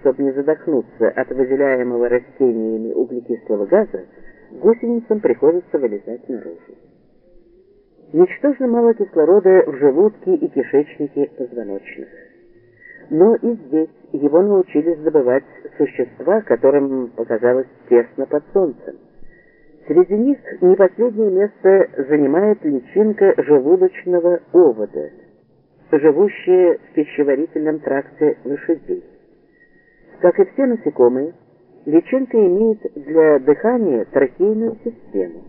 чтобы не задохнуться от выделяемого растениями углекислого газа, гусеницам приходится вылезать наружу. Ничтожно мало кислорода в желудке и кишечнике позвоночных. Но и здесь его научились добывать существа, которым показалось тесно под солнцем. Среди них не последнее место занимает личинка желудочного овода, живущая в пищеварительном тракте лошадей. Как и все насекомые, личинка имеет для дыхания трахейную систему,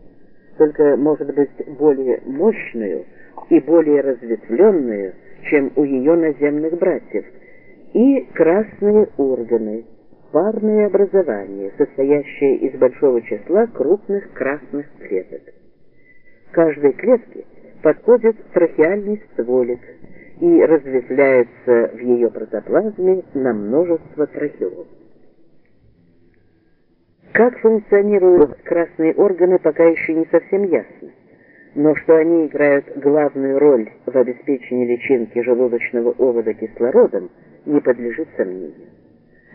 только может быть более мощную и более разветвленную, чем у ее наземных братьев, и красные органы, парное образование, состоящее из большого числа крупных красных клеток. Каждой клетке подходит трахеальный стволик и разветвляется в ее протоплазме на множество трахеол. Как функционируют красные органы, пока еще не совсем ясно. Но что они играют главную роль в обеспечении личинки желудочного овода кислородом, не подлежит сомнению.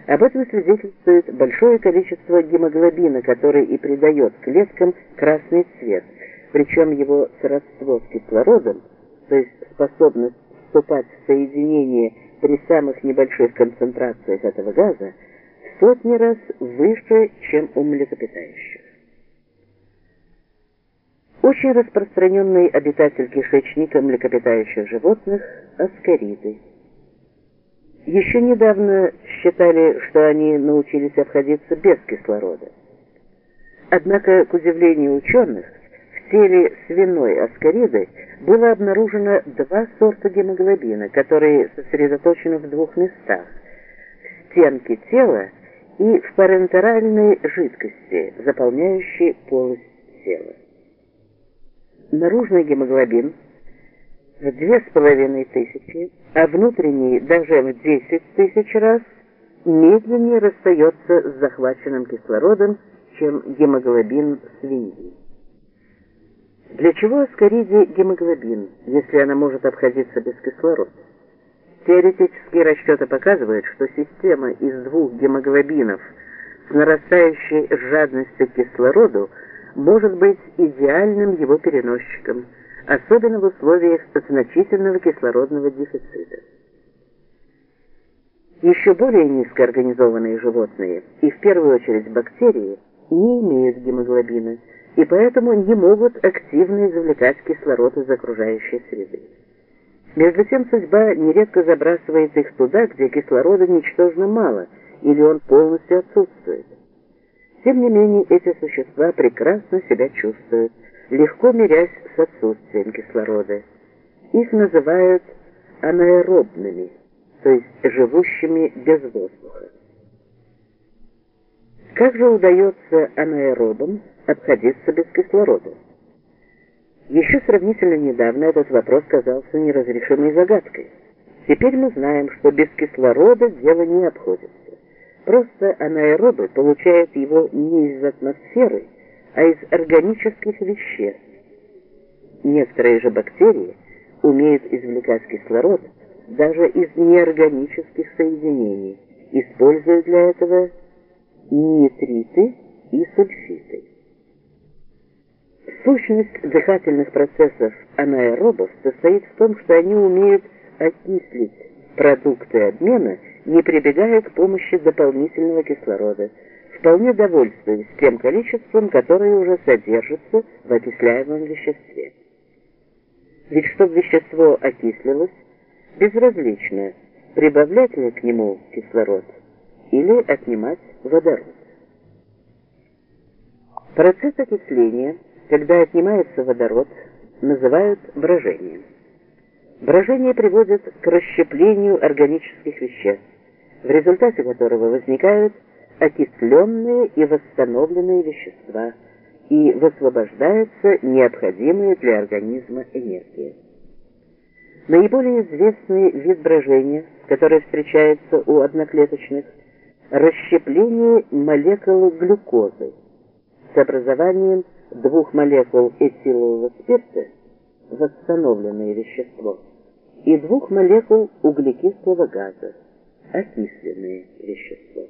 Об этом свидетельствует большое количество гемоглобина, который и придает клеткам красный цвет, причем его сродство с кислородом, то есть способность вступать в соединение при самых небольших концентрациях этого газа, в сотни раз выше, чем у млекопитающих. Очень распространенный обитатель кишечника млекопитающих животных – аскариды. Еще недавно считали, что они научились обходиться без кислорода. Однако, к удивлению ученых, теле свиной аскариды было обнаружено два сорта гемоглобина, которые сосредоточены в двух местах – в стенке тела и в парентеральной жидкости, заполняющей полость тела. Наружный гемоглобин – в две с половиной тысячи, а внутренний даже в десять тысяч раз медленнее расстается с захваченным кислородом, чем гемоглобин свиньи. Для чего аскариде гемоглобин, если она может обходиться без кислорода? Теоретические расчеты показывают, что система из двух гемоглобинов с нарастающей жадностью к кислороду может быть идеальным его переносчиком – особенно в условиях значительного кислородного дефицита. Еще более низкоорганизованные животные, и в первую очередь бактерии, не имеют гемоглобина, и поэтому не могут активно извлекать кислород из окружающей среды. Между тем судьба нередко забрасывает их туда, где кислорода ничтожно мало, или он полностью отсутствует. Тем не менее, эти существа прекрасно себя чувствуют, легко мирясь с отсутствием кислорода. Их называют анаэробными, то есть живущими без воздуха. Как же удается анаэробам обходиться без кислорода? Еще сравнительно недавно этот вопрос казался неразрешимой загадкой. Теперь мы знаем, что без кислорода дело не обходится. Просто анаэробы получают его не из атмосферы, а из органических веществ. Некоторые же бактерии умеют извлекать кислород даже из неорганических соединений, используя для этого нитриты и сульфиты. Сущность дыхательных процессов анаэробов состоит в том, что они умеют окислить продукты обмена, не прибегая к помощи дополнительного кислорода, вполне довольствуясь тем количеством, которое уже содержится в окисляемом веществе. Ведь чтобы вещество окислилось, безразлично, прибавлять ли к нему кислород или отнимать водород. Процесс окисления, когда отнимается водород, называют брожением. Брожение приводит к расщеплению органических веществ, в результате которого возникают окисленные и восстановленные вещества и высвобождается необходимая для организма энергия. Наиболее известный вид брожения, который встречается у одноклеточных, расщепление молекулы глюкозы с образованием двух молекул этилового спирта, восстановленное вещество, и двух молекул углекислого газа, окисленное вещество.